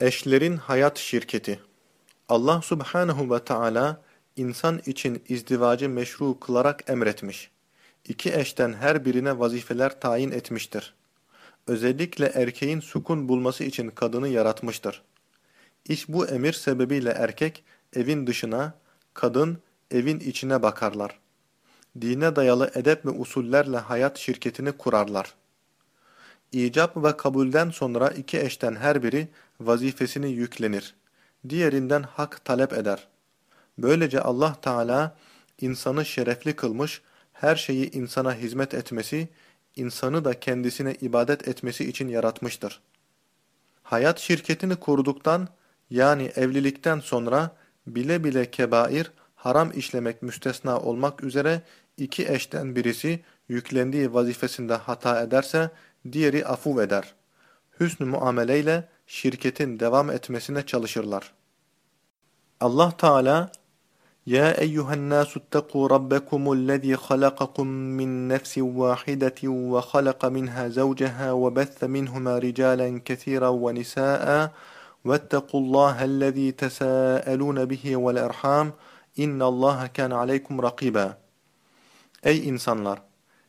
Eşlerin Hayat Şirketi Allah subhanehu ve Teala insan için izdivacı meşru kılarak emretmiş. İki eşten her birine vazifeler tayin etmiştir. Özellikle erkeğin sukun bulması için kadını yaratmıştır. İş bu emir sebebiyle erkek evin dışına, kadın evin içine bakarlar. Dine dayalı edep ve usullerle hayat şirketini kurarlar. İcap ve kabulden sonra iki eşten her biri vazifesini yüklenir. Diğerinden hak talep eder. Böylece Allah Teala insanı şerefli kılmış, her şeyi insana hizmet etmesi, insanı da kendisine ibadet etmesi için yaratmıştır. Hayat şirketini kurduktan yani evlilikten sonra bile bile kebair, haram işlemek müstesna olmak üzere iki eşten birisi yüklendiği vazifesinde hata ederse diğeri afuv eder. Hüsnü muameleyle şirketin devam etmesine çalışırlar. Allah Teala يا أيها الناس اتقوا ربكم الذي خلقكم من نفس واحدة وخلق منها زوجها وبث منهما رجالا كثيرا ونساء واتقوا الله الذي تساءلون به والأرحام إن الله كان عليكم رقيبا Ey insanlar!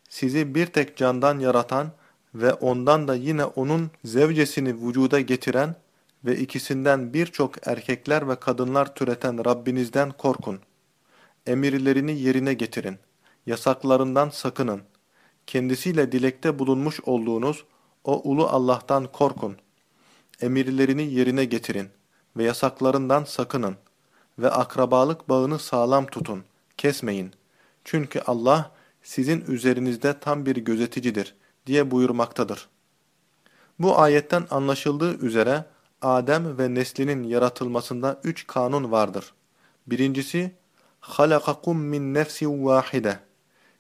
Sizi bir tek candan yaratan ve ondan da yine onun zevcesini vücuda getiren ve ikisinden birçok erkekler ve kadınlar türeten Rabbinizden korkun. Emirlerini yerine getirin. Yasaklarından sakının. Kendisiyle dilekte bulunmuş olduğunuz o ulu Allah'tan korkun. Emirlerini yerine getirin ve yasaklarından sakının ve akrabalık bağını sağlam tutun, kesmeyin. Çünkü Allah sizin üzerinizde tam bir gözeticidir diye buyurmaktadır. Bu ayetten anlaşıldığı üzere Adem ve neslinin yaratılmasında üç kanun vardır. Birincisi, خَلَقَكُمْ مِنْ نَفْسٍ وَاحِدَةٍ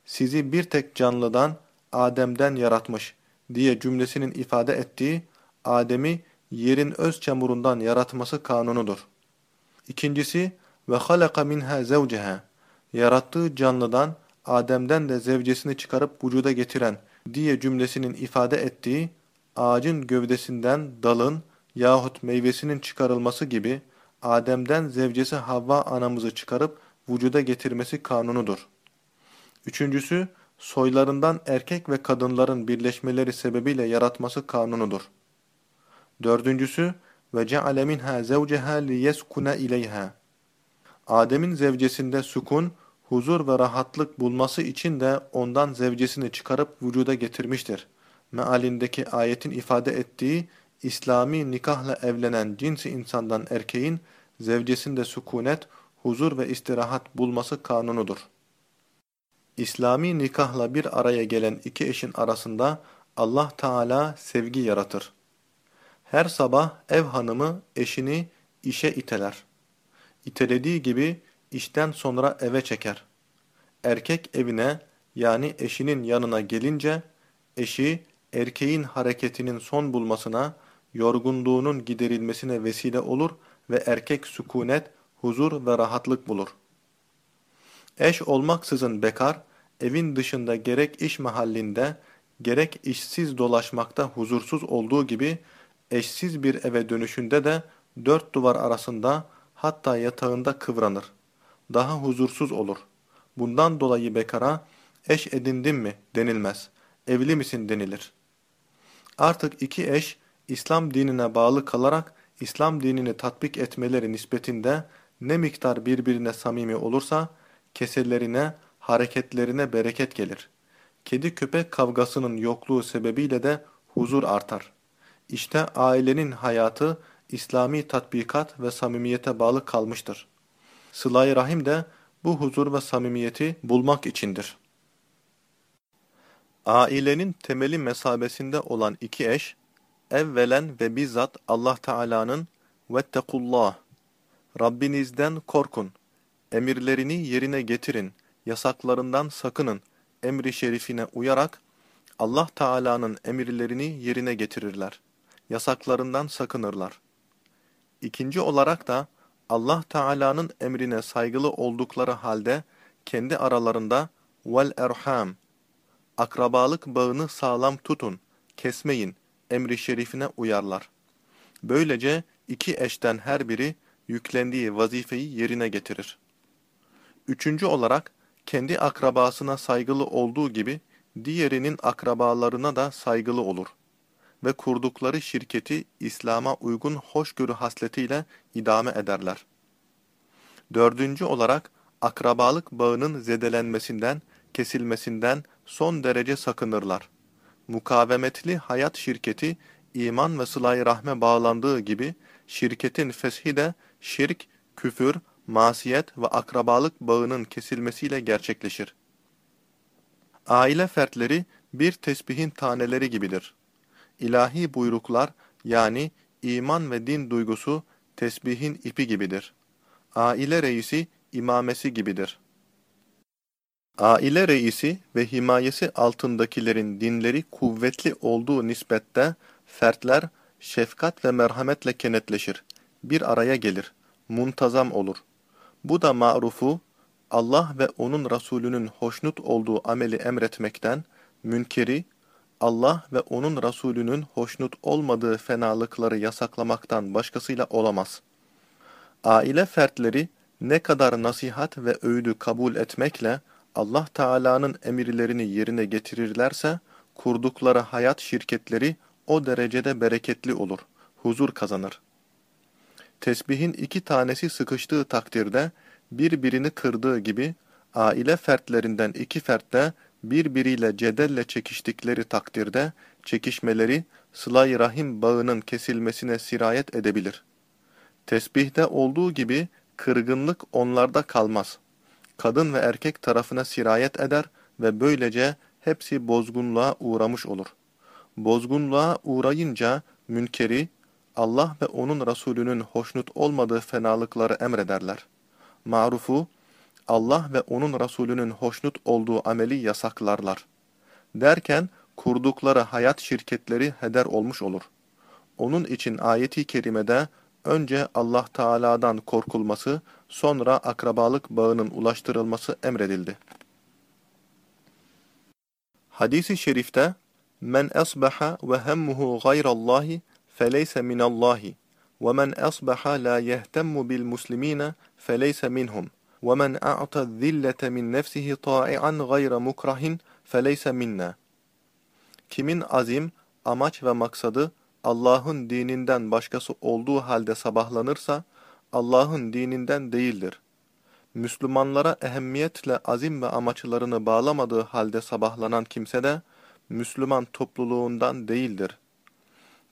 Sizi bir tek canlıdan, Adem'den yaratmış diye cümlesinin ifade ettiği, Adem'i yerin öz çamurundan yaratması kanunudur. İkincisi, وَخَلَقَ مِنْهَا زَوْجَهَا Yarattığı canlıdan, Adem'den de zevcesini çıkarıp vücuda getiren diye cümlesinin ifade ettiği, ağacın gövdesinden dalın yahut meyvesinin çıkarılması gibi Adem'den zevcesi Havva anamızı çıkarıp vücuda getirmesi kanunudur. Üçüncüsü, soylarından erkek ve kadınların birleşmeleri sebebiyle yaratması kanunudur. Dördüncüsü, ve ceale minha zevceha liyeskuna ileyha. Adem'in zevcesinde sukun, huzur ve rahatlık bulması için de ondan zevcesini çıkarıp vücuda getirmiştir. Mealindeki ayetin ifade ettiği İslami nikahla evlenen cinsi insandan erkeğin zevcesinde sükunet, huzur ve istirahat bulması kanunudur. İslami nikahla bir araya gelen iki eşin arasında Allah Teala sevgi yaratır. Her sabah ev hanımı eşini işe iteler. İtelediği gibi işten sonra eve çeker. Erkek evine yani eşinin yanına gelince eşi erkeğin hareketinin son bulmasına, yorgunluğunun giderilmesine vesile olur ve erkek sükunet, huzur ve rahatlık bulur. Eş olmaksızın bekar, evin dışında gerek iş mahallinde, gerek işsiz dolaşmakta huzursuz olduğu gibi, eşsiz bir eve dönüşünde de dört duvar arasında hatta yatağında kıvranır. Daha huzursuz olur. Bundan dolayı bekara, eş edindin mi denilmez, evli misin denilir. Artık iki eş, İslam dinine bağlı kalarak İslam dinini tatbik etmeleri nispetinde ne miktar birbirine samimi olursa keselerine, hareketlerine bereket gelir. Kedi köpek kavgasının yokluğu sebebiyle de huzur artar. İşte ailenin hayatı İslami tatbikat ve samimiyete bağlı kalmıştır. Sıla-i Rahim de bu huzur ve samimiyeti bulmak içindir. Ailenin temeli mesabesinde olan iki eş, evvelen ve bizzat Allah Teala'nın vettekullah, Rabbinizden korkun, emirlerini yerine getirin, yasaklarından sakının emri şerifine uyarak Allah Teala'nın emirlerini yerine getirirler. Yasaklarından sakınırlar. İkinci olarak da Allah Teala'nın emrine saygılı oldukları halde kendi aralarında vel erham akrabalık bağını sağlam tutun, kesmeyin emri şerifine uyarlar. Böylece iki eşten her biri yüklendiği vazifeyi yerine getirir. Üçüncü olarak kendi akrabasına saygılı olduğu gibi diğerinin akrabalarına da saygılı olur ve kurdukları şirketi İslam'a uygun hoşgörü hasletiyle idame ederler. Dördüncü olarak akrabalık bağının zedelenmesinden, kesilmesinden son derece sakınırlar. Mukavemetli hayat şirketi iman ve sıla rahme bağlandığı gibi şirketin feshi de şirk, küfür, masiyet ve akrabalık bağının kesilmesiyle gerçekleşir. Aile fertleri bir tesbihin taneleri gibidir. İlahi buyruklar yani iman ve din duygusu tesbihin ipi gibidir. Aile reisi imamesi gibidir. Aile reisi ve himayesi altındakilerin dinleri kuvvetli olduğu nispette fertler şefkat ve merhametle kenetleşir, bir araya gelir, muntazam olur. Bu da marufu, Allah ve onun Resulünün hoşnut olduğu ameli emretmekten, münkeri, Allah ve onun Resulünün hoşnut olmadığı fenalıkları yasaklamaktan başkasıyla olamaz. Aile fertleri ne kadar nasihat ve öğüdü kabul etmekle Allah Teala'nın emirlerini yerine getirirlerse, kurdukları hayat şirketleri o derecede bereketli olur, huzur kazanır. Tesbihin iki tanesi sıkıştığı takdirde, birbirini kırdığı gibi, aile fertlerinden iki fert de birbiriyle cedelle çekiştikleri takdirde, çekişmeleri sıla rahim bağının kesilmesine sirayet edebilir. Tesbihde olduğu gibi kırgınlık onlarda kalmaz. Kadın ve erkek tarafına sirayet eder ve böylece hepsi bozgunluğa uğramış olur. Bozgunluğa uğrayınca münkeri, Allah ve onun Resulünün hoşnut olmadığı fenalıkları emrederler. Marufu, Allah ve onun Resulünün hoşnut olduğu ameli yasaklarlar. Derken kurdukları hayat şirketleri heder olmuş olur. Onun için ayeti kerimede önce Allah Teala'dan korkulması, sonra akrabalık bağının ulaştırılması emredildi. Hadis-i şerifte Men asbaha ve hemmuhu gayrallahi feleyse minallahi ve men asbaha la yehtemmu bil muslimina feleyse minhum men a'ta zillete min nefsihi ta'ian gayra mukrahin feleyse minna. Kimin azim, amaç ve maksadı Allah'ın dininden başkası olduğu halde sabahlanırsa Allah'ın dininden değildir. Müslümanlara ehemmiyetle azim ve amaçlarını bağlamadığı halde sabahlanan kimse de Müslüman topluluğundan değildir.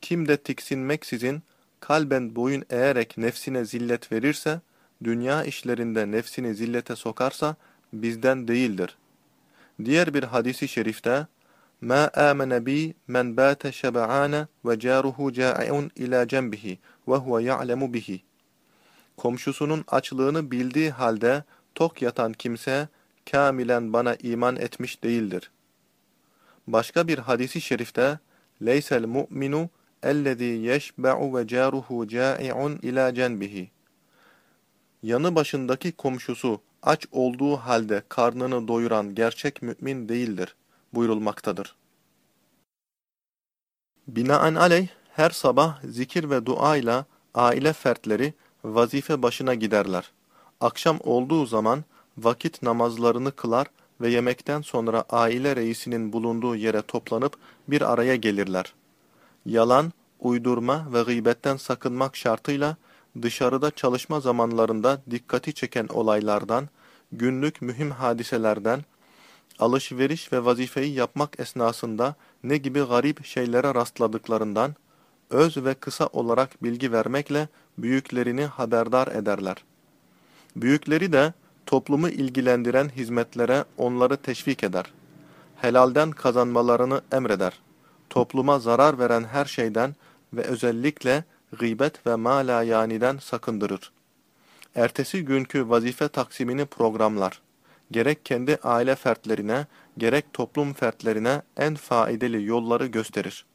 Kim de tiksinmeksizin kalben boyun eğerek nefsine zillet verirse, dünya işlerinde nefsini zillete sokarsa bizden değildir. Diğer bir hadisi şerifte, مَا آمَنَ بِي مَنْ بَاتَ شَبَعَانَ وَجَارُهُ جَائِعٌ إِلَى جَنْبِهِ وَهُوَ يَعْلَمُ بِهِ Komşusunun açlığını bildiği halde tok yatan kimse kamilen bana iman etmiş değildir. Başka bir hadisi şerifte leysel mu'minu ellezî yeşbe'u ve câruhu câ'i'un ilâ cenbihi Yanı başındaki komşusu aç olduğu halde karnını doyuran gerçek mümin değildir buyurulmaktadır. Binaenaleyh her sabah zikir ve dua ile aile fertleri vazife başına giderler. Akşam olduğu zaman vakit namazlarını kılar ve yemekten sonra aile reisinin bulunduğu yere toplanıp bir araya gelirler. Yalan, uydurma ve gıybetten sakınmak şartıyla dışarıda çalışma zamanlarında dikkati çeken olaylardan, günlük mühim hadiselerden, alışveriş ve vazifeyi yapmak esnasında ne gibi garip şeylere rastladıklarından, öz ve kısa olarak bilgi vermekle büyüklerini haberdar ederler. Büyükleri de toplumu ilgilendiren hizmetlere onları teşvik eder. Helalden kazanmalarını emreder. Topluma zarar veren her şeyden ve özellikle gıybet ve ma la yaniden sakındırır. Ertesi günkü vazife taksimini programlar. Gerek kendi aile fertlerine, gerek toplum fertlerine en faideli yolları gösterir.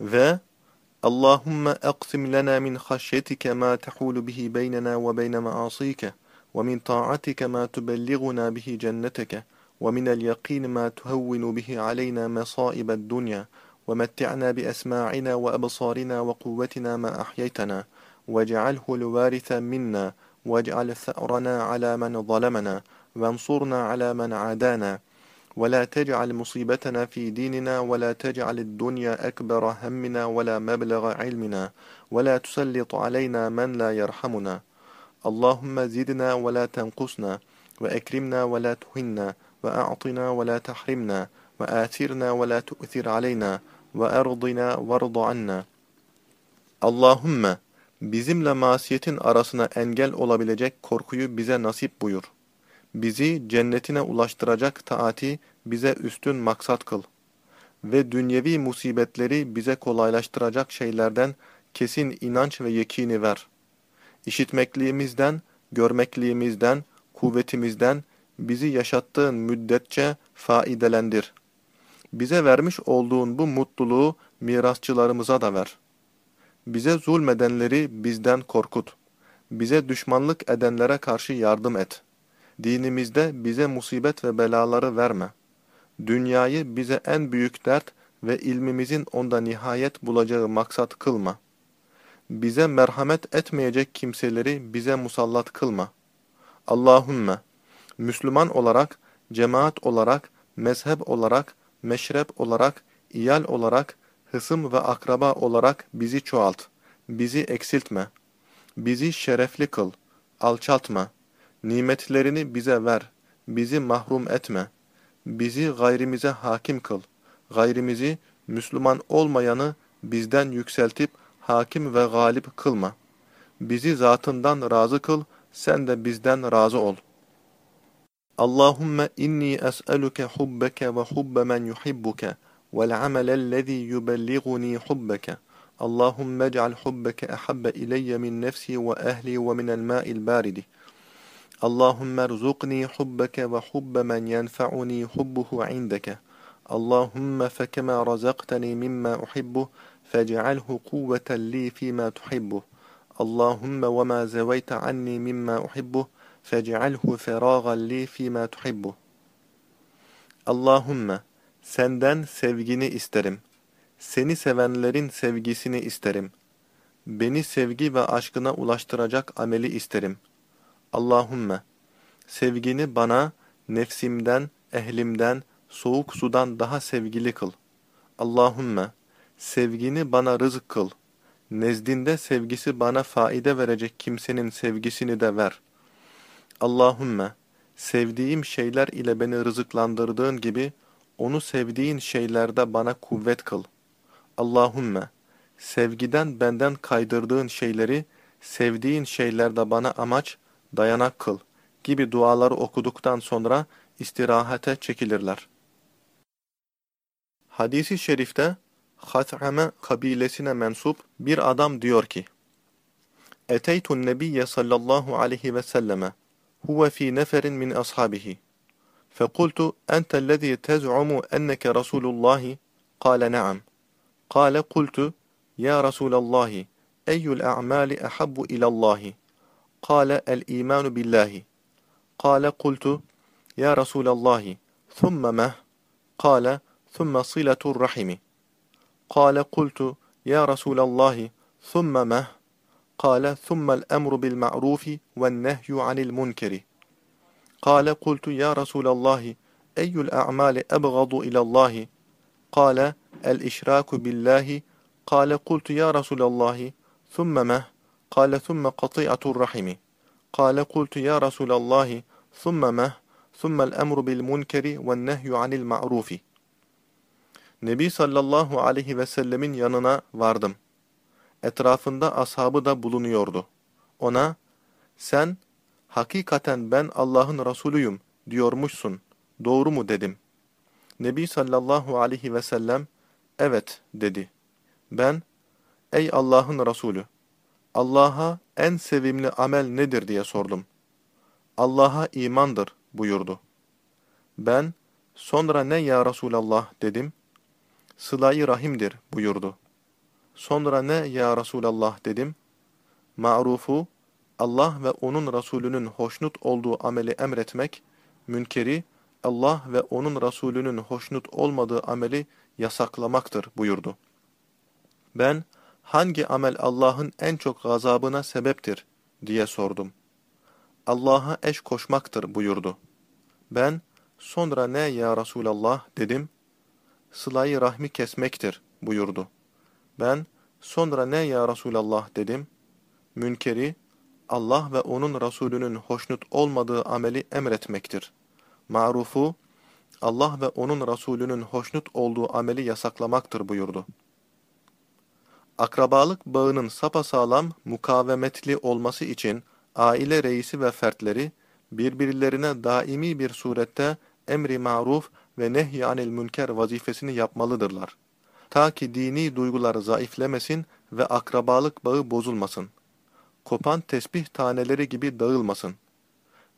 Ve Allahümme eksim lena min haşyetike ma tehulu bihi beynena ve beyne maasike ve min taatike ma tubelliguna bihi cenneteke ve minel yakin ma tuhevvinu bihi aleyna mesaibed dunya ومتعنا بأسماعنا وأبصارنا وقوتنا ما أحييتنا. واجعله الوارث منا. واجعل ثأرنا على من ظلمنا. وانصرنا على من عادانا. ولا تجعل مصيبتنا في ديننا. ولا تجعل الدنيا أكبر همنا. ولا مبلغ علمنا. ولا تسلط علينا من لا يرحمنا. اللهم زدنا ولا تنقصنا. وأكرمنا ولا تهنا. وأعطنا ولا تحرمنا. وآثرنا ولا تؤثر علينا. ve erdina varda anna. Allahümme bizimle masiyetin arasına engel olabilecek korkuyu bize nasip buyur. Bizi cennetine ulaştıracak taati bize üstün maksat kıl. Ve dünyevi musibetleri bize kolaylaştıracak şeylerden kesin inanç ve yekini ver. İşitmekliğimizden, görmekliğimizden, kuvvetimizden bizi yaşattığın müddetçe faidelendir.'' Bize vermiş olduğun bu mutluluğu mirasçılarımıza da ver. Bize zulmedenleri bizden korkut. Bize düşmanlık edenlere karşı yardım et. Dinimizde bize musibet ve belaları verme. Dünyayı bize en büyük dert ve ilmimizin onda nihayet bulacağı maksat kılma. Bize merhamet etmeyecek kimseleri bize musallat kılma. Allahümme, Müslüman olarak, cemaat olarak, mezhep olarak, meşrep olarak, iyal olarak, hısım ve akraba olarak bizi çoğalt, bizi eksiltme, bizi şerefli kıl, alçaltma, nimetlerini bize ver, bizi mahrum etme, bizi gayrimize hakim kıl, gayrimizi, Müslüman olmayanı bizden yükseltip hakim ve galip kılma. Bizi zatından razı kıl, sen de bizden razı ol. اللهم إني أسألك حبك وحب من يحبك والعمل الذي يبلغني حبك. اللهم اجعل حبك أحب إلي من نفسي وأهلي ومن الماء البارد. اللهم ارزقني حبك وحب من ينفعني حبه عندك. اللهم فكما رزقتني مما أحبه فاجعله قوة لي فيما تحبه. اللهم وما زويت عني مما أحبه fecealhu feragan li fîmâ tuhibbu. Allahümme senden sevgini isterim. Seni sevenlerin sevgisini isterim. Beni sevgi ve aşkına ulaştıracak ameli isterim. Allahümme sevgini bana nefsimden, ehlimden, soğuk sudan daha sevgili kıl. Allahümme sevgini bana rızık kıl. Nezdinde sevgisi bana faide verecek kimsenin sevgisini de ver.'' Allahümme, sevdiğim şeyler ile beni rızıklandırdığın gibi, onu sevdiğin şeylerde bana kuvvet kıl. Allahümme, sevgiden benden kaydırdığın şeyleri, sevdiğin şeylerde bana amaç, dayanak kıl gibi duaları okuduktan sonra istirahate çekilirler. Hadisi şerifte, Hat'ame kabilesine mensup bir adam diyor ki, Eteytun nebiyye sallallahu aleyhi ve selleme, huve fi neferin min ashabihi. فقلت أنت الذي تزعم أنك رسول الله؟ قال نعم. قال قلت يا رسول الله أي الأعمال أحب إلى الله؟ قال الإيمان بالله. قال قلت يا رسول الله ثم ما؟ قال ثم صلة الرحم. قال قلت يا رسول الله ثم ما؟ قال ثم الأمر بالمعروف والنهي عن المنكر. قال قلت يا رسول الله أي الأعمال أبغض إلى الله؟ قال الإشراك بالله. قال قلت يا رسول الله ثم ما؟ قال ثم قطيعة الرحم. قال قلت يا رسول الله ثم ما؟ ثم الأمر بالمنكر والنهي عن المعروف. Nebi sallallahu aleyhi ve sellemin yanına vardım. Etrafında ashabı da bulunuyordu. Ona, sen hakikaten ben Allah'ın Resulüyüm diyormuşsun, doğru mu dedim. Nebi sallallahu aleyhi ve sellem, evet dedi. Ben, ey Allah'ın Resulü, Allah'a en sevimli amel nedir diye sordum. Allah'a imandır buyurdu. Ben, sonra ne ya Resulallah dedim. Sıla-i rahimdir buyurdu. Sonra ne ya Resulallah dedim. Ma'rufu, Allah ve onun Resulünün hoşnut olduğu ameli emretmek, münkeri, Allah ve onun Resulünün hoşnut olmadığı ameli yasaklamaktır buyurdu. Ben, hangi amel Allah'ın en çok gazabına sebeptir diye sordum. Allah'a eş koşmaktır buyurdu. Ben, sonra ne ya Resulallah dedim. Sılayı rahmi kesmektir buyurdu. Ben, sonra ne ya Resulallah dedim. Münkeri, Allah ve onun Resulünün hoşnut olmadığı ameli emretmektir. Marufu, Allah ve onun Resulünün hoşnut olduğu ameli yasaklamaktır buyurdu. Akrabalık bağının sapasağlam, mukavemetli olması için aile reisi ve fertleri birbirlerine daimi bir surette emri maruf ve nehy anil münker vazifesini yapmalıdırlar. Ta ki dini duygular zayıflemesin ve akrabalık bağı bozulmasın. Kopan tesbih taneleri gibi dağılmasın.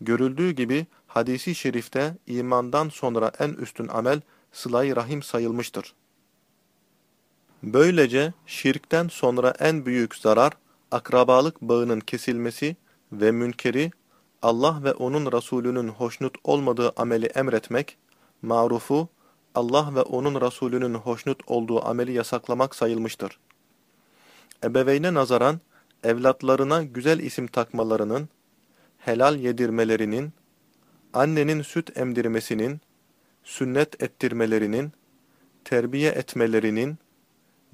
Görüldüğü gibi hadisi şerifte imandan sonra en üstün amel sıla rahim sayılmıştır. Böylece şirkten sonra en büyük zarar akrabalık bağının kesilmesi ve münkeri Allah ve onun Resulünün hoşnut olmadığı ameli emretmek, marufu Allah ve onun Resulünün hoşnut olduğu ameli yasaklamak sayılmıştır. Ebeveyne nazaran evlatlarına güzel isim takmalarının, helal yedirmelerinin, annenin süt emdirmesinin, sünnet ettirmelerinin, terbiye etmelerinin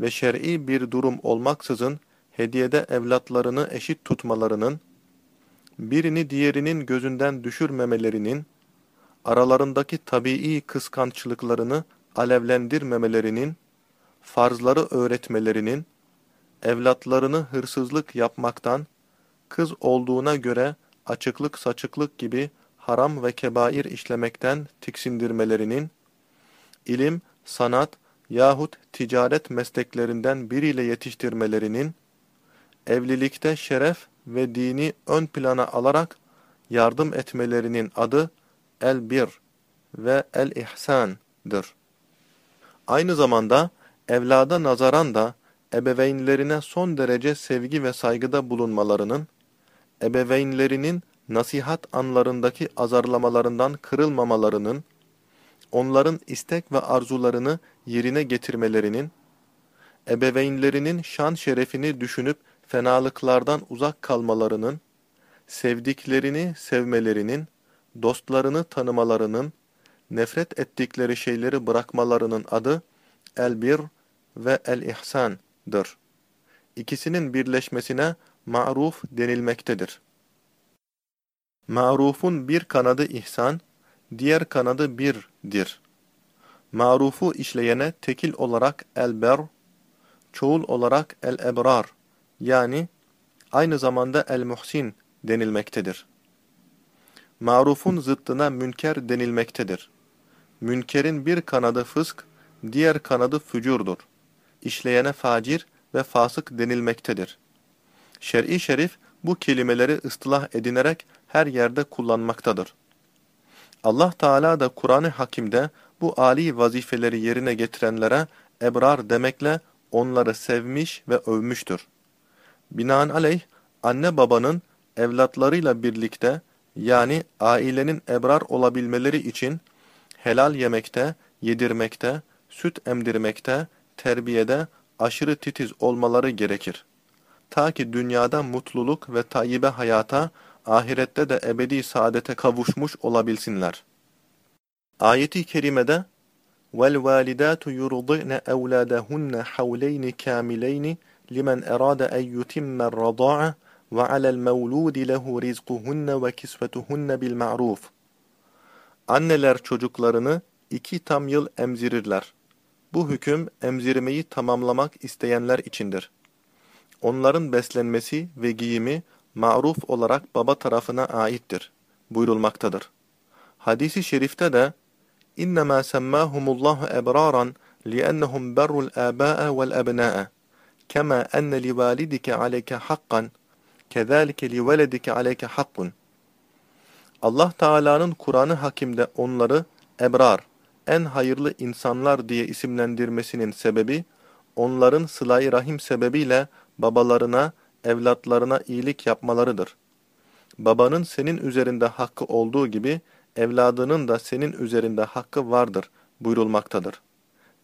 ve şer'i bir durum olmaksızın hediyede evlatlarını eşit tutmalarının, birini diğerinin gözünden düşürmemelerinin, aralarındaki tabii kıskançlıklarını alevlendirmemelerinin, farzları öğretmelerinin, evlatlarını hırsızlık yapmaktan, kız olduğuna göre açıklık saçıklık gibi haram ve kebair işlemekten tiksindirmelerinin, ilim, sanat yahut ticaret mesleklerinden biriyle yetiştirmelerinin, evlilikte şeref ve dini ön plana alarak yardım etmelerinin adı el-bir ve el-ihsan'dır. Aynı zamanda evlada nazaran da ebeveynlerine son derece sevgi ve saygıda bulunmalarının, ebeveynlerinin nasihat anlarındaki azarlamalarından kırılmamalarının, onların istek ve arzularını yerine getirmelerinin, ebeveynlerinin şan şerefini düşünüp fenalıklardan uzak kalmalarının, sevdiklerini sevmelerinin, dostlarını tanımalarının, nefret ettikleri şeyleri bırakmalarının adı el-bir ve el-ihsan'dır. İkisinin birleşmesine ma'ruf denilmektedir. Ma'rufun bir kanadı ihsan, diğer kanadı birdir. Ma'rufu işleyene tekil olarak el-ber, çoğul olarak el-ebrar yani aynı zamanda el-muhsin denilmektedir. Marufun zıttına münker denilmektedir. Münkerin bir kanadı fısk, diğer kanadı fücurdur. İşleyene facir ve fasık denilmektedir. Şer'i şerif bu kelimeleri ıstılah edinerek her yerde kullanmaktadır. Allah Teala da Kur'an-ı Hakim'de bu âli vazifeleri yerine getirenlere ebrar demekle onları sevmiş ve övmüştür. Binaenaleyh anne babanın evlatlarıyla birlikte yani ailenin ebrar olabilmeleri için helal yemekte, yedirmekte, süt emdirmekte, terbiyede aşırı titiz olmaları gerekir. Ta ki dünyada mutluluk ve tayyibe hayata, ahirette de ebedi saadete kavuşmuş olabilsinler. Ayeti kerimede وَالْوَالِدَاتُ يُرْضِعْنَ أَوْلَادَهُنَّ حَوْلَيْنِ كَامِلَيْنِ لمن أراد أن يتم الرضاعة وعلى المولود له رزقهن وكسوتهن بالمعروف Anneler çocuklarını iki tam yıl emzirirler. Bu hüküm emzirmeyi tamamlamak isteyenler içindir. Onların beslenmesi ve giyimi maruf olarak baba tarafına aittir. Buyurulmaktadır. Hadisi şerifte de İnnemâ semmâhumullâhu ebrâran li'ennehum berrul âbâ'e vel ebnâ'e كما أن لوالدك عليك حقا كذلك لولدك عليك حق Allah Teala'nın Kur'an-ı Hakim'de onları ebrar, en hayırlı insanlar diye isimlendirmesinin sebebi, onların sıla rahim sebebiyle babalarına, evlatlarına iyilik yapmalarıdır. Babanın senin üzerinde hakkı olduğu gibi, evladının da senin üzerinde hakkı vardır buyurulmaktadır.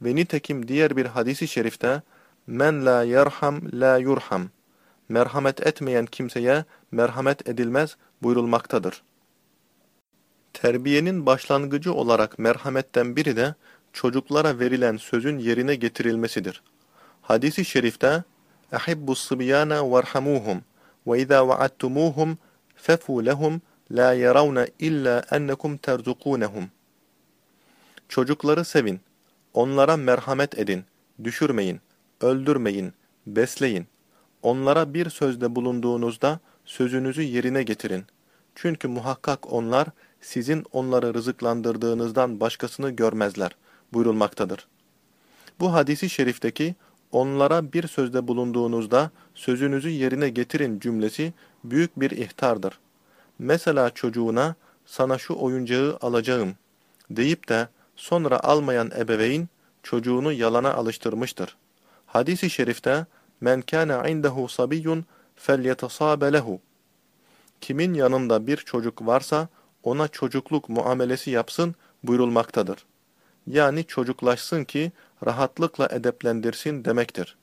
Ve nitekim diğer bir hadisi şerifte men la yerham la yurham merhamet etmeyen kimseye merhamet edilmez buyurulmaktadır. Terbiyenin başlangıcı olarak merhametten biri de çocuklara verilen sözün yerine getirilmesidir. Hadis-i şerifte اَحِبُّ الصِّبْيَانَ وَارْحَمُوهُمْ وَاِذَا وَعَدْتُمُوهُمْ فَفُوا لَهُمْ لَا يَرَوْنَ اِلَّا اَنَّكُمْ تَرْزُقُونَهُمْ Çocukları sevin, onlara merhamet edin, düşürmeyin, öldürmeyin, besleyin. Onlara bir sözde bulunduğunuzda sözünüzü yerine getirin. Çünkü muhakkak onlar sizin onları rızıklandırdığınızdan başkasını görmezler buyurulmaktadır. Bu hadisi şerifteki onlara bir sözde bulunduğunuzda sözünüzü yerine getirin cümlesi büyük bir ihtardır. Mesela çocuğuna sana şu oyuncağı alacağım deyip de sonra almayan ebeveyn çocuğunu yalana alıştırmıştır. Hadis-i şerifte men kana indehu sabiyyun felyetasabe lehu. Kimin yanında bir çocuk varsa ona çocukluk muamelesi yapsın buyurulmaktadır. Yani çocuklaşsın ki rahatlıkla edeplendirsin demektir.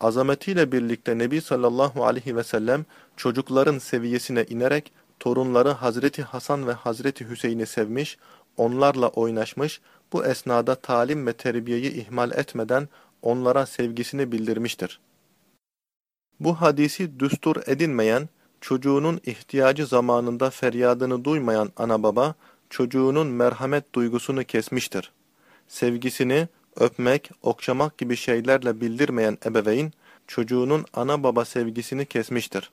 Azametiyle birlikte Nebi sallallahu aleyhi ve sellem çocukların seviyesine inerek torunları Hazreti Hasan ve Hazreti Hüseyin'i sevmiş, onlarla oynaşmış, bu esnada talim ve terbiyeyi ihmal etmeden onlara sevgisini bildirmiştir. Bu hadisi düstur edinmeyen, çocuğunun ihtiyacı zamanında feryadını duymayan ana baba, çocuğunun merhamet duygusunu kesmiştir. Sevgisini öpmek, okşamak gibi şeylerle bildirmeyen ebeveyn, çocuğunun ana baba sevgisini kesmiştir.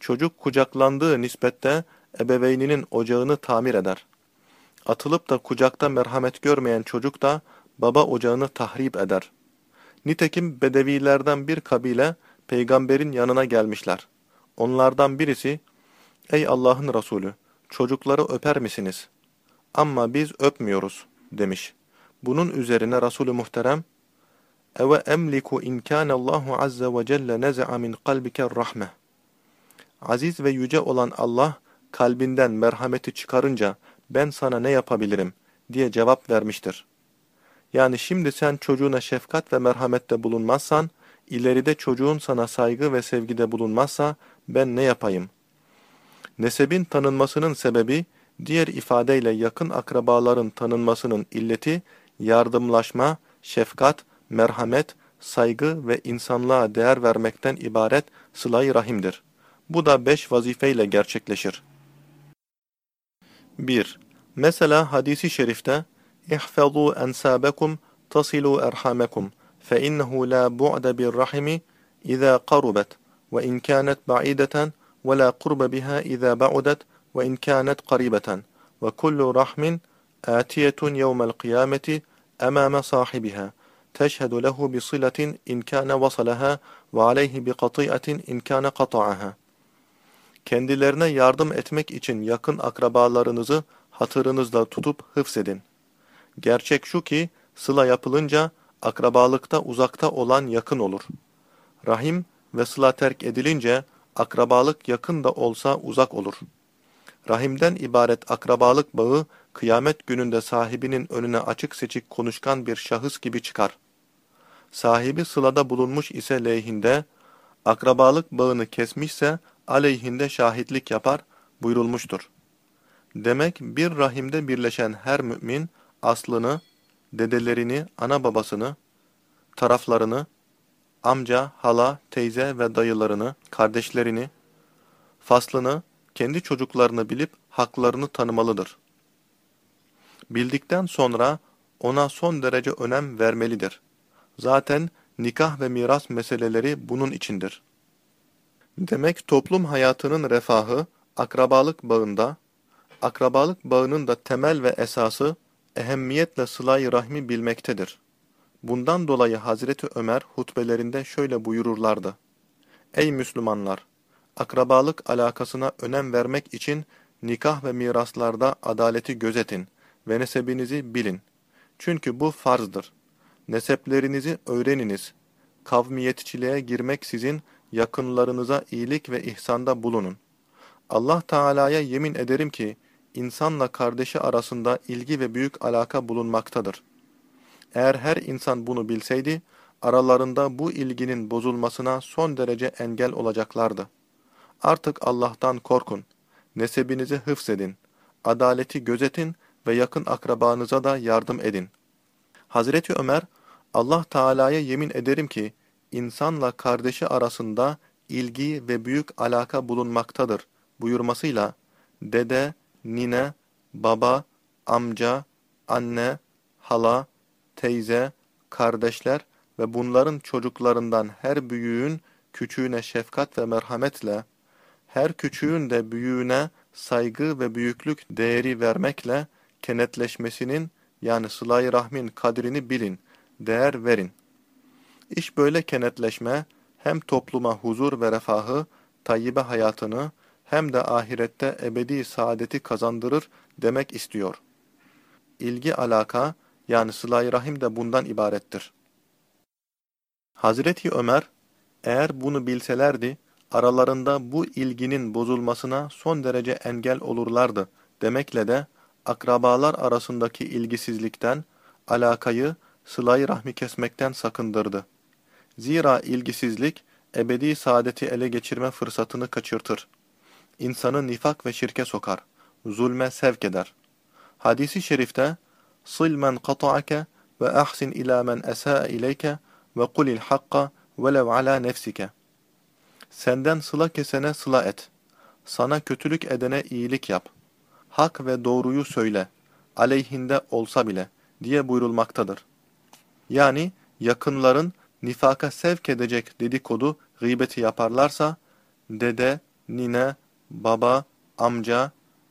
Çocuk kucaklandığı nispette ebeveyninin ocağını tamir eder. Atılıp da kucakta merhamet görmeyen çocuk da baba ocağını tahrip eder. Nitekim bedevilerden bir kabile peygamberin yanına gelmişler. Onlardan birisi, ''Ey Allah'ın Resulü, çocukları öper misiniz? Ama biz öpmüyoruz.'' demiş. Bunun üzerine Resulü Muhterem, ''Eve emliku in Allahu azze ve celle neze'a min kalbike rahme.'' Aziz ve yüce olan Allah, kalbinden merhameti çıkarınca ben sana ne yapabilirim diye cevap vermiştir. Yani şimdi sen çocuğuna şefkat ve merhamette bulunmazsan, ileride çocuğun sana saygı ve sevgide bulunmazsa ben ne yapayım? Nesebin tanınmasının sebebi, diğer ifadeyle yakın akrabaların tanınmasının illeti, yardımlaşma, şefkat, merhamet, saygı ve insanlığa değer vermekten ibaret sıla rahimdir. Bu da beş vazifeyle gerçekleşir. 1. Mesela hadisi şerifte احفظوا أنسابكم تصلوا أرحامكم فإنه لا بعد بالرحم إذا قربت وإن كانت بعيدة ولا قرب بها إذا بعدت وإن كانت قريبة وكل رحم آتية يوم القيامة أمام صاحبها تشهد له بصلة إن كان وصلها وعليه بقطيئة إن كان قطعها Kendilerine yardım etmek için yakın akrabalarınızı hatırınızda tutup hıfzedin. Gerçek şu ki sıla yapılınca akrabalıkta uzakta olan yakın olur. Rahim ve sıla terk edilince akrabalık yakın da olsa uzak olur. Rahimden ibaret akrabalık bağı kıyamet gününde sahibinin önüne açık seçik konuşkan bir şahıs gibi çıkar. Sahibi sılada bulunmuş ise lehinde, akrabalık bağını kesmişse aleyhinde şahitlik yapar buyurulmuştur. Demek bir rahimde birleşen her mümin aslını, dedelerini, ana babasını, taraflarını, amca, hala, teyze ve dayılarını, kardeşlerini, faslını, kendi çocuklarını bilip haklarını tanımalıdır. Bildikten sonra ona son derece önem vermelidir. Zaten nikah ve miras meseleleri bunun içindir. Demek toplum hayatının refahı, akrabalık bağında, akrabalık bağının da temel ve esası, ehemmiyetle sıla rahmi bilmektedir. Bundan dolayı Hazreti Ömer hutbelerinde şöyle buyururlardı. Ey Müslümanlar! Akrabalık alakasına önem vermek için nikah ve miraslarda adaleti gözetin ve nesebinizi bilin. Çünkü bu farzdır. Neseplerinizi öğreniniz. Kavmiyetçiliğe girmek sizin yakınlarınıza iyilik ve ihsanda bulunun. Allah Teala'ya yemin ederim ki, insanla kardeşi arasında ilgi ve büyük alaka bulunmaktadır. Eğer her insan bunu bilseydi, aralarında bu ilginin bozulmasına son derece engel olacaklardı. Artık Allah'tan korkun, nesebinizi hıfzedin, adaleti gözetin ve yakın akrabanıza da yardım edin. Hazreti Ömer, Allah Teala'ya yemin ederim ki, insanla kardeşi arasında ilgi ve büyük alaka bulunmaktadır buyurmasıyla, dede, nine, baba, amca, anne, hala, teyze, kardeşler ve bunların çocuklarından her büyüğün küçüğüne şefkat ve merhametle, her küçüğün de büyüğüne saygı ve büyüklük değeri vermekle kenetleşmesinin yani sıla rahmin kadrini bilin, değer verin. İş böyle kenetleşme hem topluma huzur ve refahı, tayyibe hayatını hem de ahirette ebedi saadeti kazandırır demek istiyor. İlgi alaka yani sıla rahim de bundan ibarettir. Hazreti Ömer, eğer bunu bilselerdi, aralarında bu ilginin bozulmasına son derece engel olurlardı demekle de akrabalar arasındaki ilgisizlikten, alakayı, sıla rahmi kesmekten sakındırdı. Zira ilgisizlik, ebedi saadeti ele geçirme fırsatını kaçırtır insanı nifak ve şirke sokar, zulme sevk eder. Hadisi şerifte, Sil men kata'ake ve ahsin ila men esa'e ileyke ve kulil hakka velev ala nefsike. Senden sıla kesene sıla et. Sana kötülük edene iyilik yap. Hak ve doğruyu söyle, aleyhinde olsa bile diye buyurulmaktadır. Yani yakınların nifaka sevk edecek dedikodu gıybeti yaparlarsa, dede, nine, baba, amca,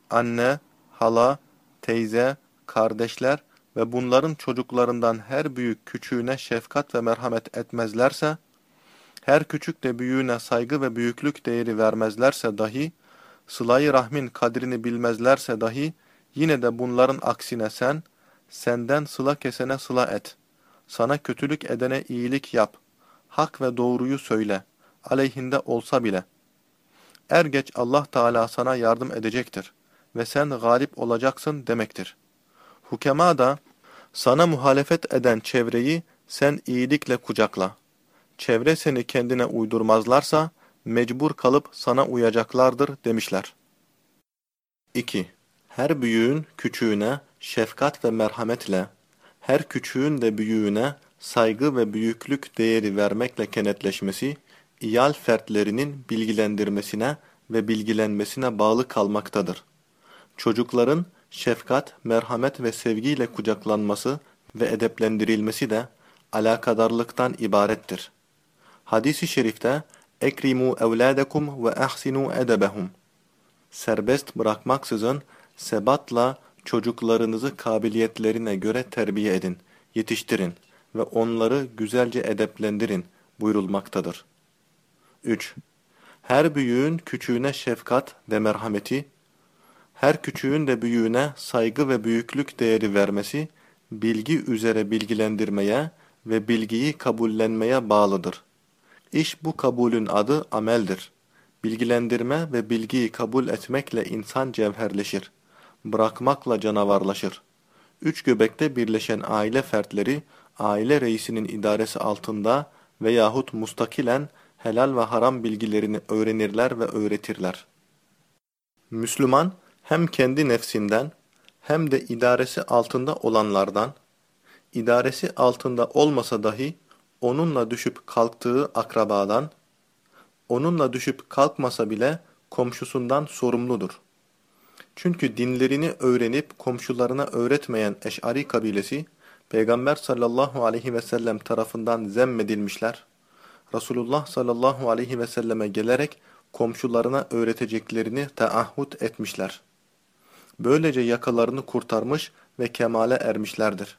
anne, hala, teyze, kardeşler ve bunların çocuklarından her büyük küçüğüne şefkat ve merhamet etmezlerse, her küçük de büyüğüne saygı ve büyüklük değeri vermezlerse dahi, sıla rahmin kadrini bilmezlerse dahi, yine de bunların aksine sen, senden sıla kesene sıla et. Sana kötülük edene iyilik yap. Hak ve doğruyu söyle. Aleyhinde olsa bile. Er geç Allah Teala sana yardım edecektir ve sen galip olacaksın demektir. Hukema da sana muhalefet eden çevreyi sen iyilikle kucakla. Çevre seni kendine uydurmazlarsa mecbur kalıp sana uyacaklardır demişler. 2. Her büyüğün küçüğüne şefkat ve merhametle, her küçüğün de büyüğüne saygı ve büyüklük değeri vermekle kenetleşmesi, iyal fertlerinin bilgilendirmesine ve bilgilenmesine bağlı kalmaktadır. Çocukların şefkat, merhamet ve sevgiyle kucaklanması ve edeplendirilmesi de alakadarlıktan ibarettir. Hadis-i şerifte ekrimu evladekum ve ahsinu edebehum. Serbest bırakmaksızın sebatla çocuklarınızı kabiliyetlerine göre terbiye edin, yetiştirin ve onları güzelce edeplendirin buyurulmaktadır. 3. Her büyüğün küçüğüne şefkat ve merhameti, her küçüğün de büyüğüne saygı ve büyüklük değeri vermesi, bilgi üzere bilgilendirmeye ve bilgiyi kabullenmeye bağlıdır. İş bu kabulün adı ameldir. Bilgilendirme ve bilgiyi kabul etmekle insan cevherleşir. Bırakmakla canavarlaşır. Üç göbekte birleşen aile fertleri, aile reisinin idaresi altında veyahut mustakilen helal ve haram bilgilerini öğrenirler ve öğretirler. Müslüman hem kendi nefsinden hem de idaresi altında olanlardan, idaresi altında olmasa dahi onunla düşüp kalktığı akrabadan, onunla düşüp kalkmasa bile komşusundan sorumludur. Çünkü dinlerini öğrenip komşularına öğretmeyen Eş'ari kabilesi, Peygamber sallallahu aleyhi ve sellem tarafından zemmedilmişler. Resulullah sallallahu aleyhi ve selleme gelerek komşularına öğreteceklerini taahhüt etmişler. Böylece yakalarını kurtarmış ve kemale ermişlerdir.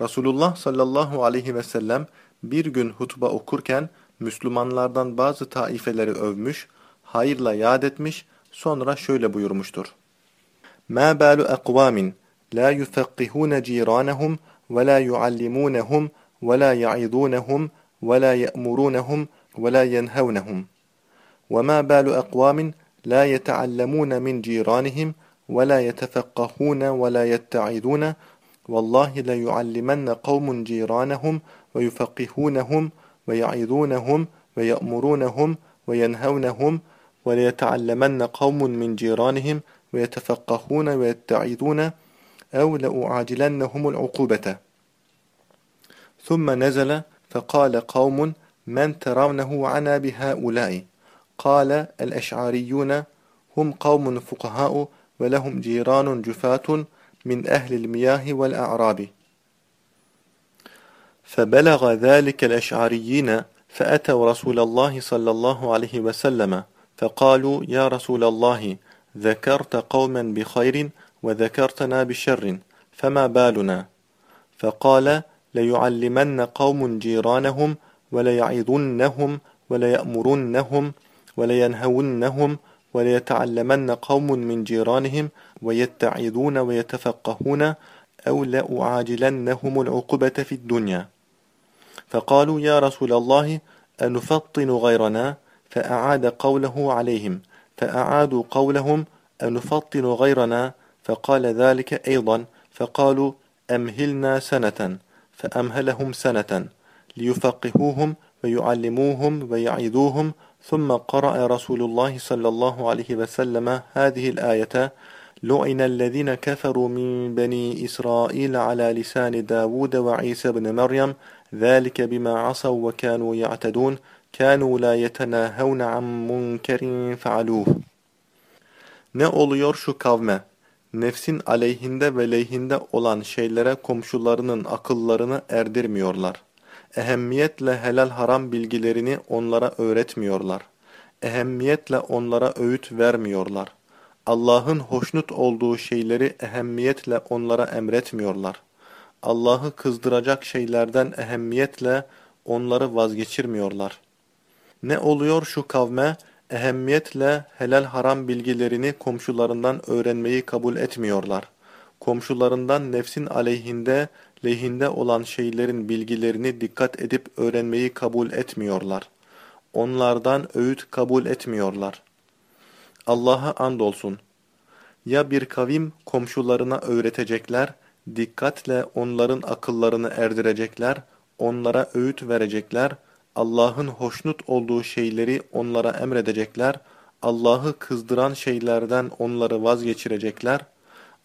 Resulullah sallallahu aleyhi ve sellem bir gün hutba okurken Müslümanlardan bazı taifeleri övmüş, hayırla yad etmiş, sonra şöyle buyurmuştur. مَا بَالُ اَقْوَامٍ لَا يُفَقِّهُونَ جِيرَانَهُمْ وَلَا يُعَلِّمُونَهُمْ وَلَا يَعِذُونَهُمْ ولا يأمرونهم ولا ينهونهم. وما بال أقوام لا يتعلمون من جيرانهم ولا يتفقهون ولا يتعذون والله ليعلمن قوم جيرانهم ويفقهونهم ويعذونهم ويأمرونهم وينهونهم. وليتعلمن قوم من جيرانهم ويتفقهون ويتعذون أو لأعاجلنهم العقوبة. ثم نزل فقال قوم من ترونه عنا بهؤلاء؟ قال الأشعريون هم قوم فقهاء ولهم جيران جفاة من أهل المياه والأعراب. فبلغ ذلك الأشعريين فأتوا رسول الله صلى الله عليه وسلم فقالوا يا رسول الله ذكرت قوما بخير وذكرتنا بشر فما بالنا؟ فقال ليعلمن قوم جيرانهم وليعظنهم وليأمرنهم ولينهونهم وليتعلمن قوم من جيرانهم ويتعظون ويتفقهون أو لأعاجلنهم العقبة في الدنيا. فقالوا يا رسول الله أنفطن غيرنا؟ فأعاد قوله عليهم. فأعادوا قولهم أنفطن غيرنا؟ فقال ذلك أيضا. فقالوا أمهلنا سنة. فأمهلهم سنة ليفقهوهم ويعلموهم ويعيذوهم ثم قرأ رسول الله صلى الله عليه وسلم هذه الآية لعن الذين كفروا من بني إسرائيل على لسان داود وعيسى بن مريم ذلك بما عصوا وكانوا يعتدون كانوا لا يتناهون عن منكر فعلوه Ne oluyor şu kavme? Nefsin aleyhinde ve leyhinde olan şeylere komşularının akıllarını erdirmiyorlar. Ehemmiyetle helal haram bilgilerini onlara öğretmiyorlar. Ehemmiyetle onlara öğüt vermiyorlar. Allah'ın hoşnut olduğu şeyleri ehemmiyetle onlara emretmiyorlar. Allah'ı kızdıracak şeylerden ehemmiyetle onları vazgeçirmiyorlar. Ne oluyor şu kavme? Ehemmiyetle helal haram bilgilerini komşularından öğrenmeyi kabul etmiyorlar. Komşularından nefsin aleyhinde, lehinde olan şeylerin bilgilerini dikkat edip öğrenmeyi kabul etmiyorlar. Onlardan öğüt kabul etmiyorlar. Allah'a andolsun. Ya bir kavim komşularına öğretecekler, dikkatle onların akıllarını erdirecekler, onlara öğüt verecekler, Allah'ın hoşnut olduğu şeyleri onlara emredecekler, Allah'ı kızdıran şeylerden onları vazgeçirecekler,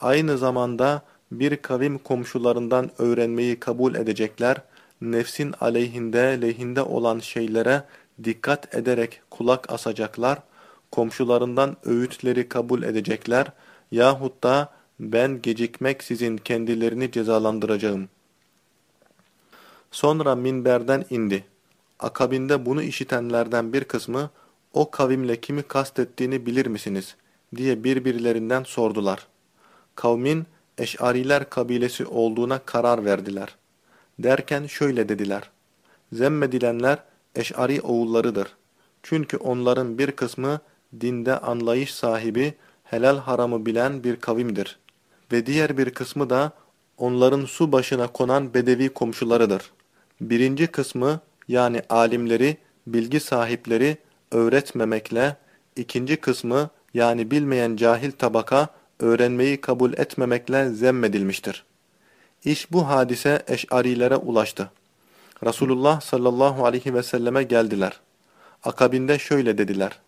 aynı zamanda bir kavim komşularından öğrenmeyi kabul edecekler, nefsin aleyhinde lehinde olan şeylere dikkat ederek kulak asacaklar, komşularından öğütleri kabul edecekler yahut da ben gecikmeksizin kendilerini cezalandıracağım. Sonra minberden indi. Akabinde bunu işitenlerden bir kısmı o kavimle kimi kastettiğini bilir misiniz diye birbirlerinden sordular. Kavmin Eş'ariler kabilesi olduğuna karar verdiler. Derken şöyle dediler. Zemmedilenler Eş'ari oğullarıdır. Çünkü onların bir kısmı dinde anlayış sahibi, helal haramı bilen bir kavimdir. Ve diğer bir kısmı da onların su başına konan bedevi komşularıdır. Birinci kısmı yani alimleri, bilgi sahipleri öğretmemekle, ikinci kısmı yani bilmeyen cahil tabaka öğrenmeyi kabul etmemekle zemmedilmiştir. İş bu hadise eşarilere ulaştı. Resulullah sallallahu aleyhi ve selleme geldiler. Akabinde şöyle dediler.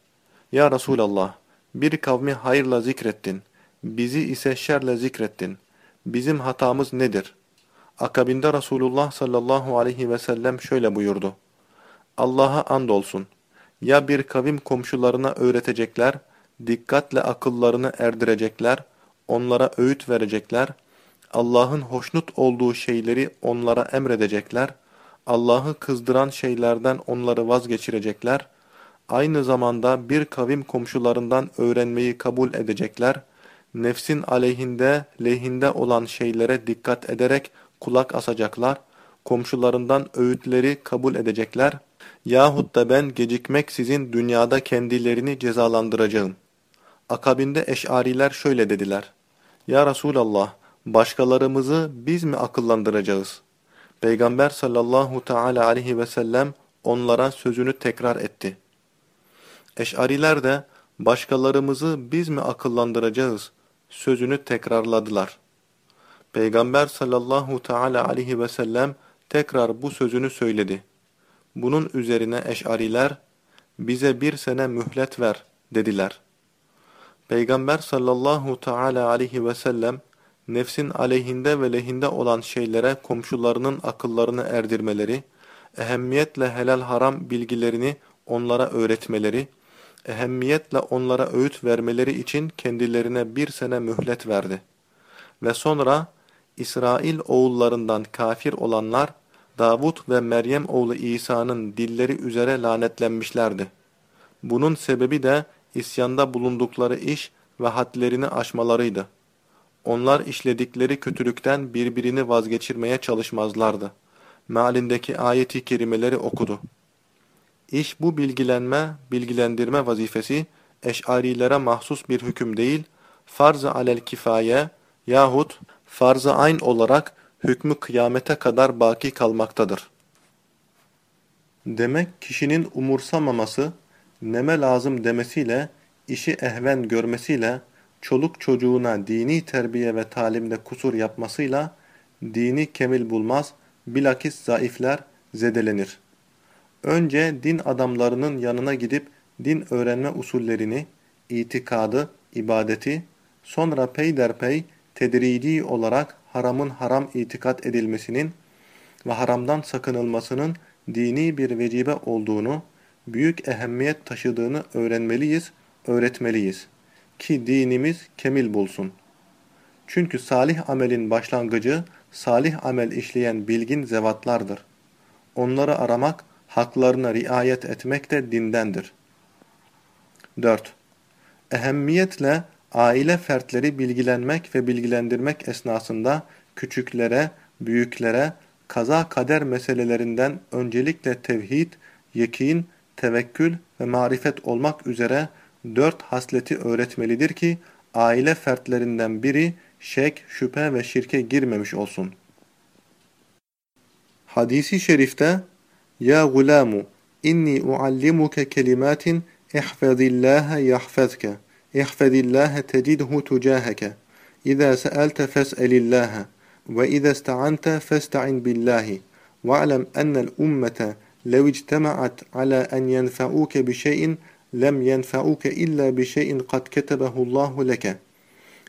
Ya Resulallah, bir kavmi hayırla zikrettin, bizi ise şerle zikrettin. Bizim hatamız nedir? Akabinde Resulullah sallallahu aleyhi ve sellem şöyle buyurdu. Allah'a andolsun. Ya bir kavim komşularına öğretecekler, dikkatle akıllarını erdirecekler, onlara öğüt verecekler, Allah'ın hoşnut olduğu şeyleri onlara emredecekler, Allah'ı kızdıran şeylerden onları vazgeçirecekler, aynı zamanda bir kavim komşularından öğrenmeyi kabul edecekler, nefsin aleyhinde, lehinde olan şeylere dikkat ederek kulak asacaklar, komşularından öğütleri kabul edecekler, yahut da ben gecikmeksizin dünyada kendilerini cezalandıracağım. Akabinde eşariler şöyle dediler. Ya Resulallah, başkalarımızı biz mi akıllandıracağız? Peygamber sallallahu teala aleyhi ve sellem onlara sözünü tekrar etti. Eşariler de başkalarımızı biz mi akıllandıracağız sözünü tekrarladılar. Peygamber sallallahu teala aleyhi ve sellem tekrar bu sözünü söyledi. Bunun üzerine eşariler, bize bir sene mühlet ver dediler. Peygamber sallallahu teala aleyhi ve sellem, nefsin aleyhinde ve lehinde olan şeylere komşularının akıllarını erdirmeleri, ehemmiyetle helal haram bilgilerini onlara öğretmeleri, ehemmiyetle onlara öğüt vermeleri için kendilerine bir sene mühlet verdi. Ve sonra İsrail oğullarından kafir olanlar, Davut ve Meryem oğlu İsa'nın dilleri üzere lanetlenmişlerdi. Bunun sebebi de isyanda bulundukları iş ve hadlerini aşmalarıydı. Onlar işledikleri kötülükten birbirini vazgeçirmeye çalışmazlardı. Mealindeki ayeti kerimeleri okudu. İş bu bilgilenme, bilgilendirme vazifesi eşarilere mahsus bir hüküm değil, farz-ı alel kifaye yahut farz-ı ayn olarak hükmü kıyamete kadar baki kalmaktadır. Demek kişinin umursamaması, neme lazım demesiyle, işi ehven görmesiyle, çoluk çocuğuna dini terbiye ve talimde kusur yapmasıyla, dini kemil bulmaz, bilakis zayıfler, zedelenir. Önce din adamlarının yanına gidip din öğrenme usullerini, itikadı, ibadeti, sonra peyderpey tedrici olarak haramın haram itikat edilmesinin ve haramdan sakınılmasının dini bir vecibe olduğunu, büyük ehemmiyet taşıdığını öğrenmeliyiz, öğretmeliyiz ki dinimiz kemil bulsun. Çünkü salih amelin başlangıcı, salih amel işleyen bilgin zevatlardır. Onları aramak, haklarına riayet etmek de dindendir. 4. Ehemmiyetle aile fertleri bilgilenmek ve bilgilendirmek esnasında küçüklere, büyüklere, kaza kader meselelerinden öncelikle tevhid, yekin, tevekkül ve marifet olmak üzere dört hasleti öğretmelidir ki aile fertlerinden biri şek, şüphe ve şirke girmemiş olsun. Hadisi şerifte Ya gulamu inni uallimuke kelimatin ihfazillâhe yahfazke احفظ الله تجده تجاهك. إذا سألت فاسأل الله وإذا استعنت فاستعن بالله. واعلم أن الأمة لو اجتمعت على أن ينفعوك بشيء لم ينفعوك إلا بشيء قد كتبه الله لك.